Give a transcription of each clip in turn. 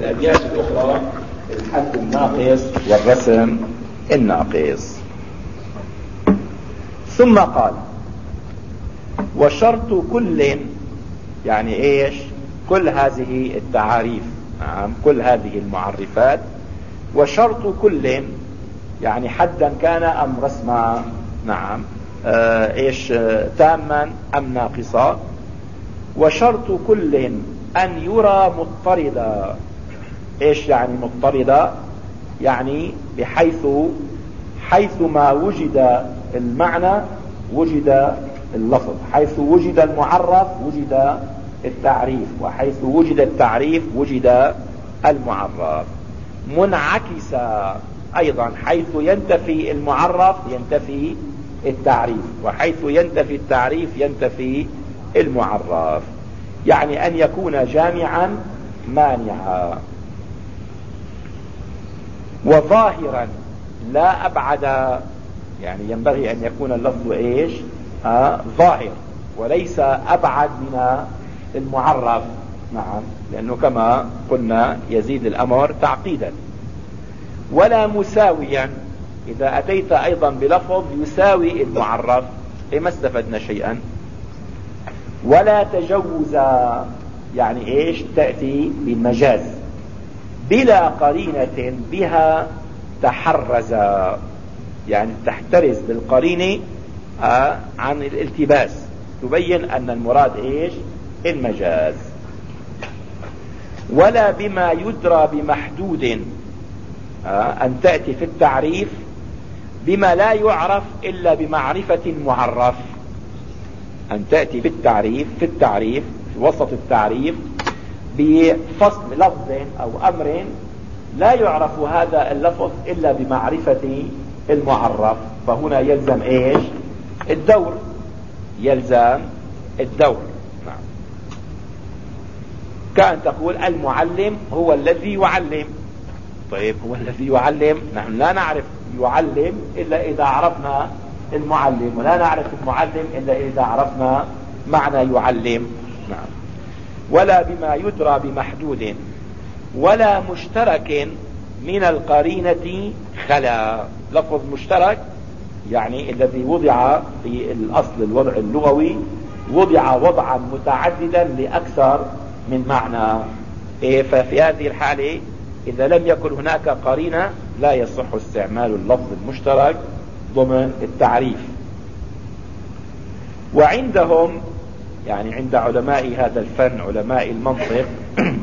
الأبيات الأخرى الحد الناقص والرسم الناقص. ثم قال وشرط كل يعني إيش؟ كل هذه التعاريف نعم كل هذه المعرفات. وشرط كل يعني حدا كان أم رسما نعم آه إيش آه تاما أم ناقصا. وشرط كل أن يرى مضطردا. إيش يعني مضطردا؟ يعني بحيث حيث ما وجد المعنى وجد اللفظ حيث وجد المعرف وجد التعريف وحيث وجد التعريف وجد المعرف. منعكسة أيضا حيث ينتفي المعرف ينتفي التعريف وحيث ينتفي التعريف ينتفي المعرف. يعني أن يكون جامعا مانعا. وظاهرا لا أبعد يعني ينبغي أن يكون اللفظ إيش؟ آه ظاهر وليس أبعد من المعرف. نعم لأنه كما قلنا يزيد الأمر تعقيدا. ولا مساويا إذا أتيت أيضا بلفظ يساوي المعرف ما استفدنا شيئا. ولا تجوزا يعني إيش؟ تأتي بالمجاز بلا قرينة بها تحرزا يعني تحترز بالقرينة آه عن الالتباس. تبين أن المراد إيش؟ المجاز. ولا بما يدرى بمحدود آه أن تأتي في التعريف بما لا يعرف إلا بمعرفة معرف. أن تأتي بالتعريف في التعريف في وسط التعريف بفصل لفظ أو أمر لا يعرف هذا اللفظ إلا بمعرفة المعرف. فهنا يلزم إيش؟ الدور. يلزم الدور. نعم. كأن تقول المعلم هو الذي يعلم. طيب هو الذي يعلم. نحن لا نعرف يعلم إلا إذا عرفنا المعلم ولا نعرف المعلم إلا إذا عرفنا معنى يعلم. نعم. ولا بما يدرى بمحدود ولا مشترك من القرينة خلا. لفظ مشترك يعني الذي وضع في الأصل الوضع اللغوي وضع وضعا متعددا لأكثر من معنى. إيه ففي هذه الحالة إذا لم يكن هناك قرينة لا يصح استعمال اللفظ المشترك ضمن التعريف. وعندهم يعني عند علماء هذا الفن علماء المنطق.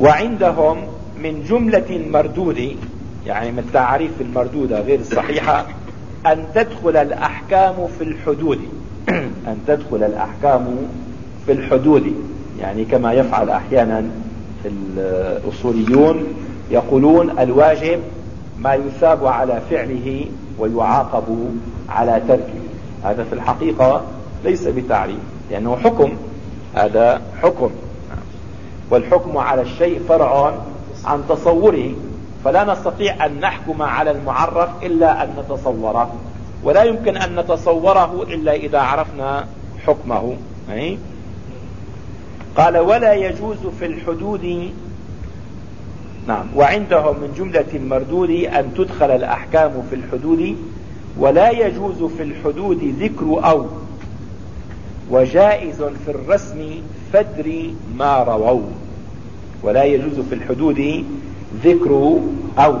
وعندهم من جملة المردود يعني من التعريف المردودة غير الصحيحة أن تدخل الأحكام في الحدود. أن تدخل الأحكام في الحدود. يعني كما يفعل أحيانا الأصوليون يقولون الواجب ما يثاب على فعله ويعاقب على تركه. هذا في الحقيقة ليس بتعريف لأنه حكم هذا حكم. والحكم على الشيء فرع عن تصوره فلا نستطيع أن نحكم على المعرف إلا أن نتصوره ولا يمكن أن نتصوره إلا إذا عرفنا حكمه. قال ولا يجوز في الحدود نعم وعندهم من جملة المردود أن تدخل الأحكام في الحدود ولا يجوز في الحدود ذكر أو وجائز في الرسم فدر ما رووا ولا يجوز في الحدود ذكر أو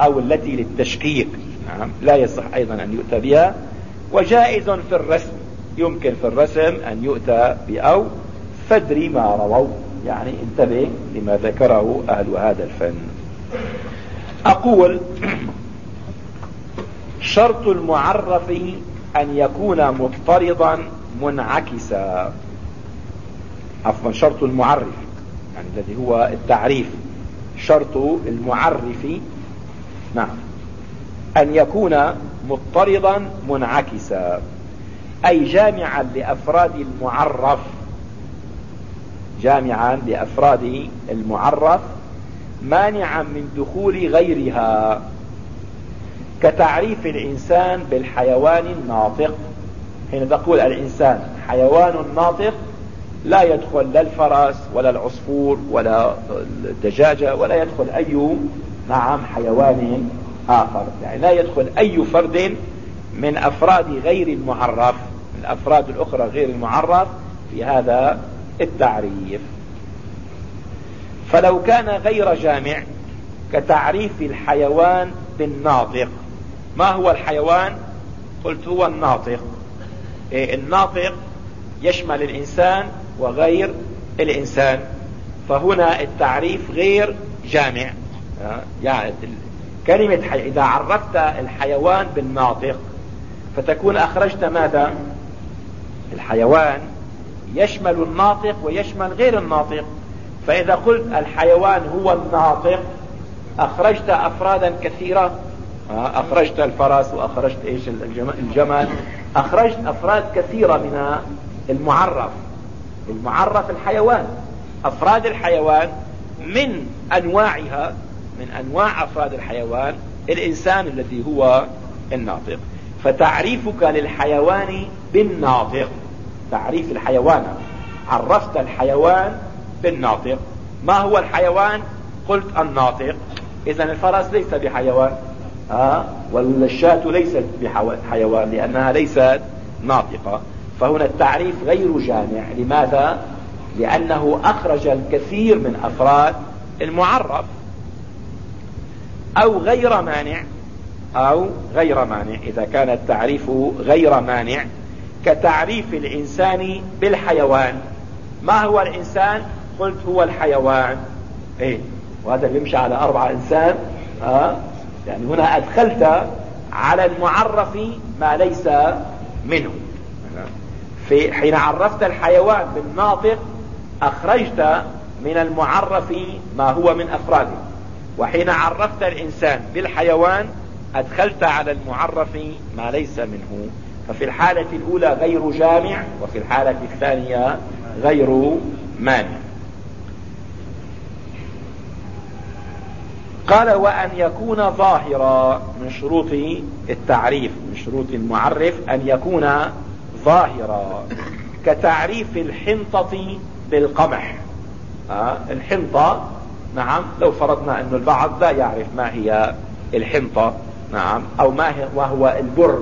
أو التي للتشكيك نعم لا يصح أيضا أن يؤتى بها وجائز في الرسم يمكن في الرسم أن يؤتى بأو فدر ما رووا يعني انتبه لما ذكره أهل هذا الفن. أقول شرط المعرف أن يكون مضطردا منعكسا. عفوا شرط المعرف يعني الذي هو التعريف. شرط المعرف نعم أن يكون مضطردا منعكسا. أي جامعا لأفراد المعرف جامعا لأفراد المعرف مانعا من دخول غيرها. كتعريف الإنسان بالحيوان الناطق. حين تقول الإنسان حيوان ناطق لا يدخل لا الفرس ولا العصفور ولا الدجاجة ولا يدخل أي نعم حيوان آخر. يعني لا يدخل أي فرد من أفراد غير المعرف من الأفراد الأخرى غير المعرف في هذا التعريف. فلو كان غير جامع كتعريف الحيوان بالناطق. ما هو الحيوان؟ قلت هو الناطق. إيه الناطق يشمل الإنسان وغير الإنسان. فهنا التعريف غير جامع. يعني كلمة حي... إذا عرفت الحيوان بالناطق فتكون أخرجت ماذا؟ الحيوان يشمل الناطق ويشمل غير الناطق. فإذا قلت الحيوان هو الناطق أخرجت أفرادا كثيرة؟ أخرجت الفرس وأخرجت إيش الجمل. أخرجت أفراد كثيرة من المعرف. المعرف الحيوان. أفراد الحيوان من أنواعها من أنواع أفراد الحيوان الإنسان الذي هو الناطق. فتعريفك للحيوان بالناطق. تعريف الحيوان. عرفت الحيوان بالناطق. ما هو الحيوان؟ قلت الناطق. اذا الفرس ليس بحيوان. آه والشاة ليست بحيوان لأنها ليست ناطقة. فهنا التعريف غير جامع. لماذا؟ لأنه أخرج الكثير من أفراد المعرف أو غير مانع أو غير مانع. إذا كان التعريف غير مانع كتعريف الإنسان بالحيوان. ما هو الإنسان؟ قلت هو الحيوان. إيه؟ وهذا بيمشي على اربعة إنسان. ها؟ يعني هنا أدخلت على المعرف ما ليس منه. في حين عرفت الحيوان بالناطق أخرجت من المعرف ما هو من أفراده. وحين عرفت الإنسان بالحيوان أدخلت على المعرف ما ليس منه. ففي الحالة الأولى غير جامع وفي الحالة الثانية غير مانع. قال وأن يكون ظاهرا من شروط التعريف من شروط المعرف أن يكون ظاهرا كتعريف الحنطة بالقمح. آه الحنطة نعم لو فرضنا أن البعض لا يعرف ما هي الحنطة نعم أو ما هي وهو البر.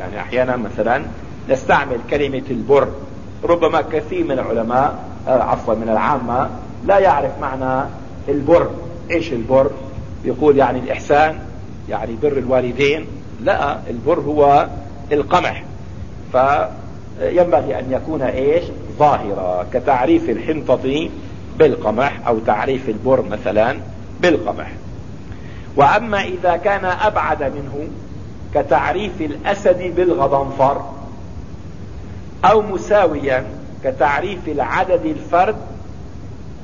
يعني أحيانا مثلا نستعمل كلمة البر. ربما كثير من العلماء آه عفوا من العامة لا يعرف معنى البر. إيش البر؟ يقول يعني الإحسان يعني بر الوالدين لا البر هو القمح. فينبغي أن يكون إيش؟ ظاهرا كتعريف الحنطة بالقمح أو تعريف البر مثلا بالقمح. وأما إذا كان أبعد منه كتعريف الأسد بالغضنفر أو مساويا كتعريف العدد الفرد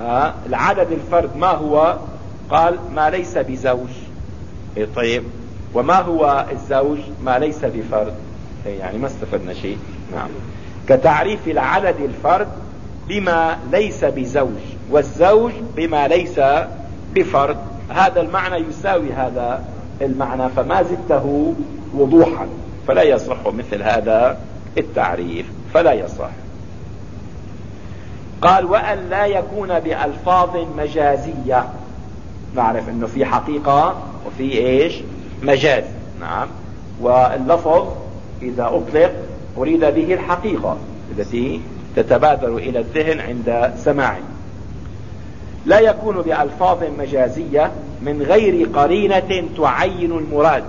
آه العدد الفرد ما هو؟ قال ما ليس بزوج. إيه طيب. وما هو الزوج؟ ما ليس بفرد. إيه يعني ما استفدنا شيء. نعم. كتعريف العدد الفرد بما ليس بزوج والزوج بما ليس بفرد. هذا المعنى يساوي هذا المعنى فما زدته وضوحا. فلا يصح مثل هذا التعريف. فلا يصح. قال وأن لا يكون بألفاظ مجازية. نعرف إنه في حقيقة وفي إيش؟ مجاز نعم. واللفظ إذا أطلق أريد به الحقيقة التي تتبادر إلى الذهن عند سماعه لا يكون بألفاظ مجازية من غير قرينة تعين المراد.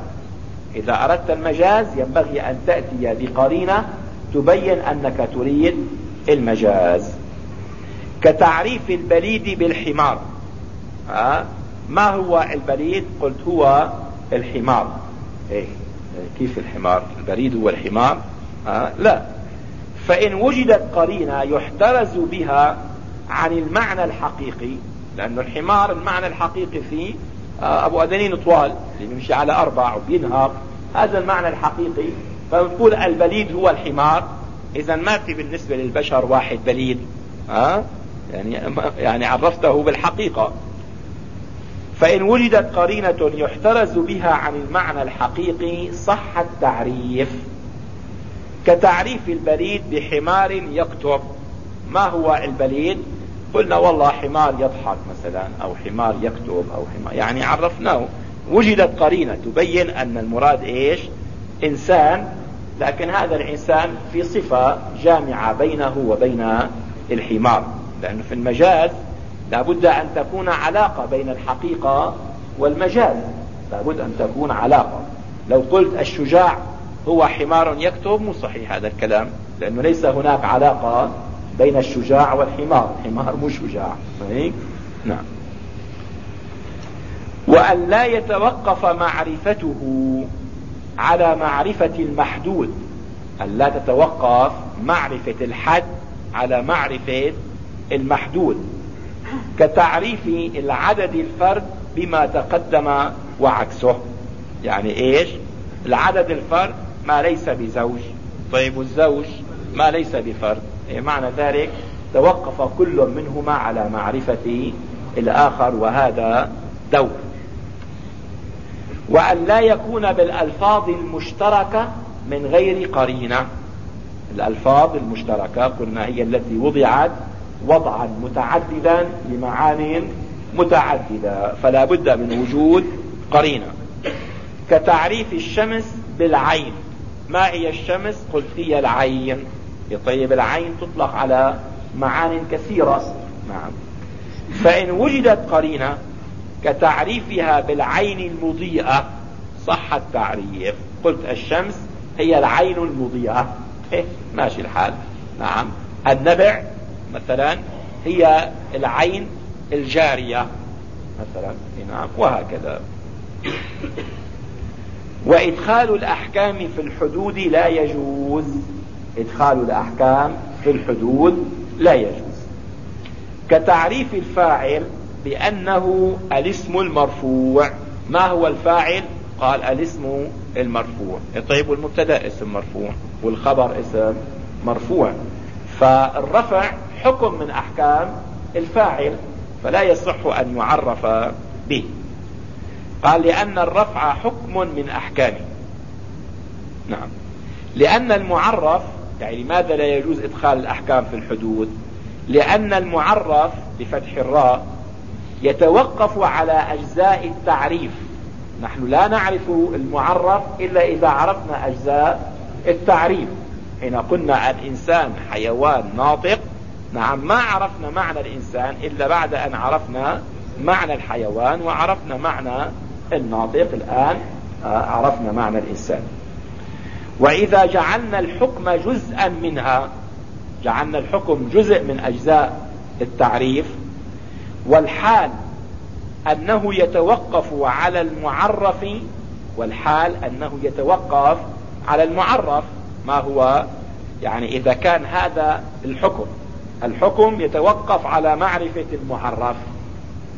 إذا أردت المجاز ينبغي أن تأتي بقرينة تبين أنك تريد المجاز. كتعريف البليد بالحمار. ما هو البريد؟ قلت هو الحمار. إيه كيف الحمار؟ البريد هو الحمار؟ آه لا. فإن وجدت قرينة يحترز بها عن المعنى الحقيقي لأنه الحمار المعنى الحقيقي فيه آه أبو أدنين طوال اللي بيمشي على أربع وبينهار هذا المعنى الحقيقي. فنقول البليد هو الحمار. إذا ما في بالنسبة للبشر واحد بليد. آه يعني يعني عرفته بالحقيقة. فإن وجدت قرينة يحترز بها عن المعنى الحقيقي صح التعريف. كتعريف البليد بحمار يكتب. ما هو البليد قلنا والله حمار يضحك مثلا أو حمار يكتب أو حمار يعني عرفناه. وجدت قرينة تبين أن المراد إيش؟ إنسان. لكن هذا الإنسان في صفة جامعة بينه وبين الحمار. لأنه في المجاز لابد أن تكون علاقة بين الحقيقة والمجاز لابد أن تكون علاقة. لو قلت الشجاع هو حمار يكتب مو صحيح هذا الكلام لأنه ليس هناك علاقة بين الشجاع والحمار. الحمار مو شجاع نعم. وأن لا يتوقف معرفته على معرفة المحدود. أن لا تتوقف معرفة الحد على معرفة المحدود. كتعريف العدد الفرد بما تقدم وعكسه. يعني إيش؟ العدد الفرد ما ليس بزوج. طيب الزوج ما ليس بفرد. إيه معنى ذلك؟ توقف كل منهما على معرفة الآخر وهذا دور. وأن لا يكون بالألفاظ المشتركة من غير قرينة. الألفاظ المشتركة قلنا هي التي وضعت وضعا متعددا لمعان متعددة فلا بد من وجود قرينة. كتعريف الشمس بالعين. ما هي الشمس؟ قلت هي العين. طيب العين تطلق على معان كثيرة. نعم. فإن وجدت قرينة كتعريفها بالعين المضيئة صح التعريف. قلت الشمس هي العين المضيئة. إيه ماشي الحال. نعم. النبع مثلا هي العين الجارية. مثلا نعم وهكذا. وإدخال الأحكام في الحدود لا يجوز. إدخال الأحكام في الحدود لا يجوز. كتعريف الفاعل بأنه الاسم المرفوع. ما هو الفاعل؟ قال الاسم المرفوع. طيب والمبتدأ اسم مرفوع والخبر اسم مرفوع. فالرفع حكم من أحكام الفاعل فلا يصح أن يعرف به. قال لأن الرفع حكم من أحكامه. نعم. لأن المعرف يعني لماذا لا يجوز إدخال الأحكام في الحدود؟ لأن المعرف بفتح الراء يتوقف على أجزاء التعريف. نحن لا نعرف المعرف إلا إذا عرفنا أجزاء التعريف. حين قلنا الإنسان حيوان ناطق نعم ما عرفنا معنى الإنسان إلا بعد أن عرفنا معنى الحيوان وعرفنا معنى الناطق. الآن آه، عرفنا معنى الإنسان. وإذا جعلنا الحكم جزءا منها جعلنا الحكم جزء من أجزاء التعريف والحال أنه يتوقف على المعرف والحال أنه يتوقف على المعرف ما هو؟ يعني إذا كان هذا الحكم. الحكم يتوقف على معرفة المعرف.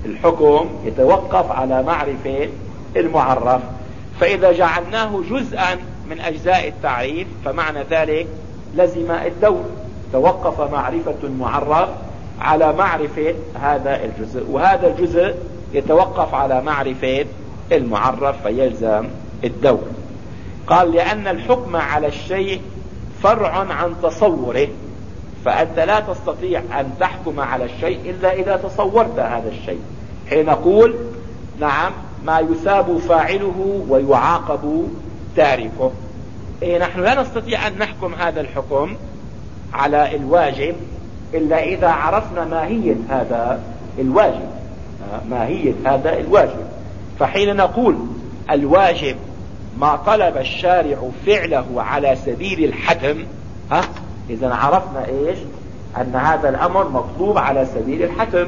الحكم يتوقف على معرفة المعرف. فإذا جعلناه جزءا من أجزاء التعريف فمعنى ذلك لزم الدور. توقف معرفة المعرف على معرفة هذا الجزء. وهذا الجزء يتوقف على معرفة المعرف فيلزم الدور. قال لأن الحكم على الشيء فرع عن تصوره. فأنت لا تستطيع أن تحكم على الشيء إلا إذا تصورت هذا الشيء. حين نقول نعم ما يثاب فاعله ويعاقب تاركه. إيه نحن لا نستطيع أن نحكم هذا الحكم على الواجب إلا إذا عرفنا ماهية هذا الواجب. ماهية هذا الواجب. فحين نقول الواجب ما طلب الشارع فعله على سبيل الحتم ها؟ إذا عرفنا إيش؟ أن هذا الأمر مطلوب على سبيل الحتم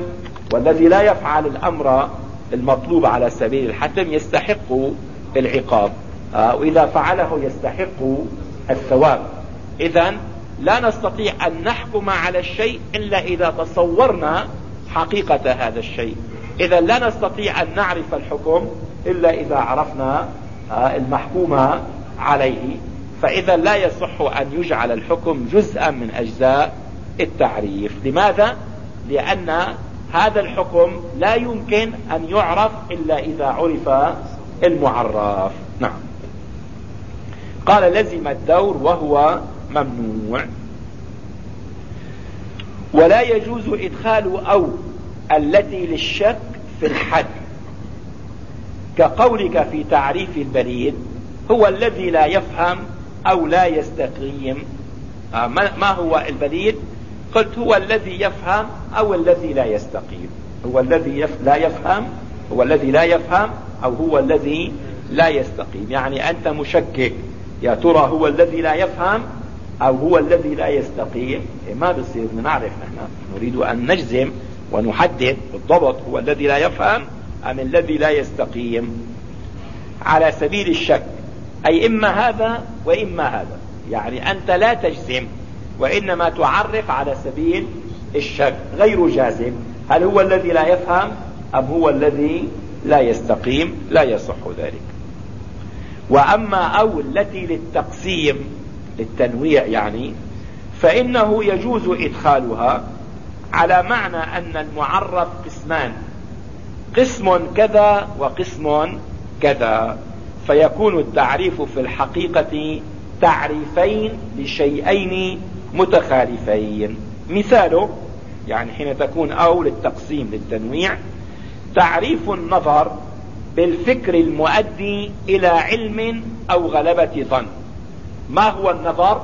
والذي لا يفعل الأمر المطلوب على سبيل الحتم يستحق العقاب. وإذا فعله يستحق الثواب. اذا لا نستطيع أن نحكم على الشيء إلا إذا تصورنا حقيقة هذا الشيء. إذا لا نستطيع أن نعرف الحكم إلا إذا عرفنا آه، المحكوم عليه. فإذا لا يصح أن يجعل الحكم جزءا من أجزاء التعريف. لماذا؟ لأن هذا الحكم لا يمكن أن يعرف إلا إذا عرف المعرف. نعم. قال لزم الدور وهو ممنوع. ولا يجوز إدخال أو التي للشك في الحد. كقولك في تعريف البريد هو الذي لا يفهم أو لا يستقيم. آه، ما هو البريد قلت هو الذي يفهم أو الذي لا يستقيم. هو الذي يف... لا يفهم هو الذي لا يفهم أو هو الذي لا يستقيم. يعني أنت مشكك. يا ترى هو الذي لا يفهم أو هو الذي لا يستقيم؟ إيه ما بصير نعرف نحن. نريد أن نجزم ونحدد بالضبط هو الذي لا يفهم أم الذي لا يستقيم. على سبيل الشك أي إما هذا وإما هذا. يعني أنت لا تجزم وإنما تعرف على سبيل الشك غير جازم. هل هو الذي لا يفهم أم هو الذي لا يستقيم لا يصح ذلك. وأما أو التي للتقسيم للتنويع يعني فإنه يجوز إدخالها على معنى أن المعرف قسمان. قسم كذا وقسم كذا. فيكون التعريف في الحقيقة تعريفين لشيئين متخالفين. مثاله يعني حين تكون أو للتقسيم للتنويع تعريف النظر بالفكر المؤدي إلى علم أو غلبة ظن. ما هو النظر؟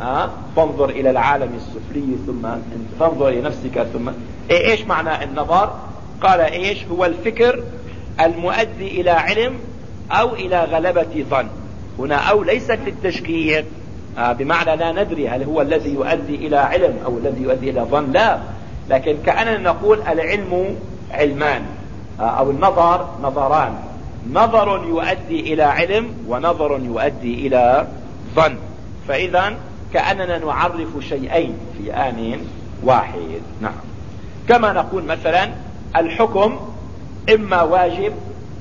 ها؟ فانظر إلى العالم السفلي ثم تنظر إلى نفسك ثم إيه إيش معنى النظر؟ قال إيش؟ هو الفكر المؤدي إلى علم أو إلى غلبة ظن. هنا أو ليست للتشكيك. آه بمعنى لا ندري هل هو الذي يؤدي إلى علم أو الذي يؤدي إلى ظن. لا. لكن كأننا نقول العلم علمان. آه أو النظر نظران. نظر يؤدي إلى علم ونظر يؤدي إلى ظن. فإذا كأننا نعرف شيئين في آن واحد. نعم. كما نقول مثلا الحكم إما واجب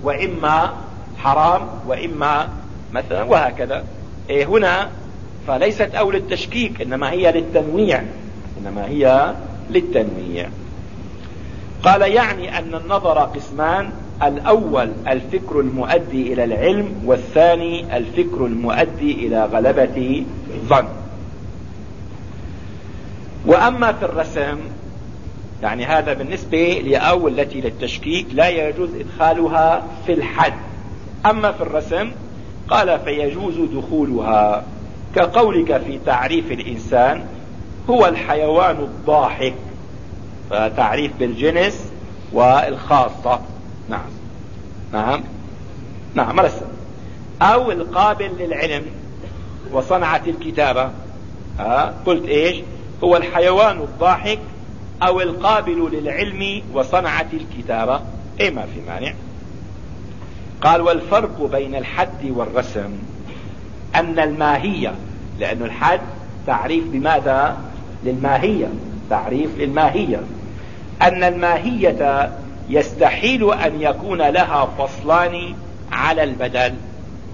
وإما حرام وإما مثلا وهكذا. إيه هنا فليست أو للتشكيك إنما هي للتنويع إنما هي للتنويع. قال يعني أن النظر قسمان الأول الفكر المؤدي إلى العلم والثاني الفكر المؤدي إلى غلبة ظن وأما في الرسم يعني هذا بالنسبة لأو التي للتشكيك لا يجوز إدخالها في الحد. أما في الرسم قال فيجوز دخولها. كقولك في تعريف الإنسان هو الحيوان الضاحك. فتعريف بالجنس والخاصة. نعم. نعم. نعم رسم. أو القابل للعلم وصنعة الكتابة. ها؟ قلت إيش؟ هو الحيوان الضاحك أو القابل للعلم وصنعة الكتابة. اي ما في مانع. قال والفرق بين الحد والرسم أن الماهية لأن الحد تعريف بماذا؟ للماهية تعريف للماهية. أن الماهية يستحيل أن يكون لها فصلان على البدل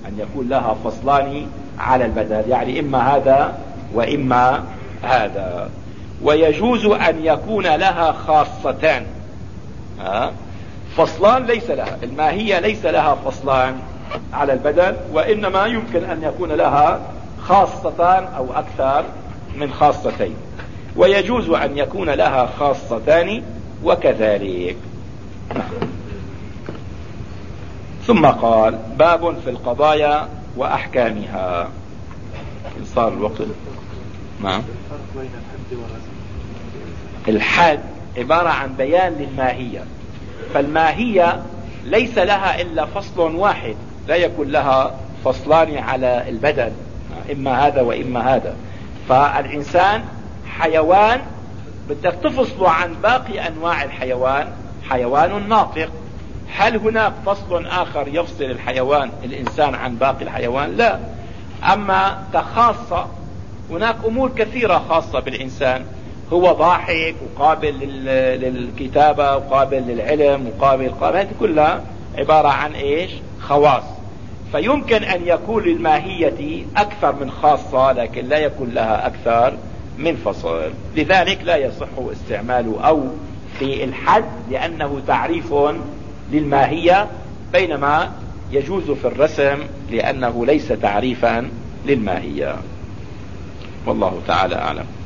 أن يكون لها فصلان على البدل يعني إما هذا وإما هذا. ويجوز أن يكون لها خاصتان. فصلان ليس لها. الماهية ليس لها فصلان على البدل وإنما يمكن أن يكون لها خاصتان أو أكثر من خاصتين. ويجوز أن يكون لها خاصتان وكذلك. ثم قال باب في القضايا وأحكامها. صار الوقت؟ نعم. الحد عبارة عن بيان للماهية. فالماهية ليس لها إلا فصل واحد لا يكون لها فصلان على البدن إما هذا وإما هذا. فالإنسان حيوان بدك تفصله عن باقي أنواع الحيوان حيوان ناطق. هل هناك فصل آخر يفصل الحيوان الإنسان عن باقي الحيوان؟ لا. أما كخاصة هناك أمور كثيرة خاصة بالإنسان. هو ضاحك وقابل للكتابة وقابل للعلم وقابل قابل هذه كلها عبارة عن إيش؟ خواص. فيمكن أن يكون للماهية أكثر من خاصة لكن لا يكون لها أكثر من فصل. لذلك لا يصح استعمال أو في الحد لأنه تعريف للماهية بينما يجوز في الرسم لأنه ليس تعريفا للماهية. والله تعالى أعلم.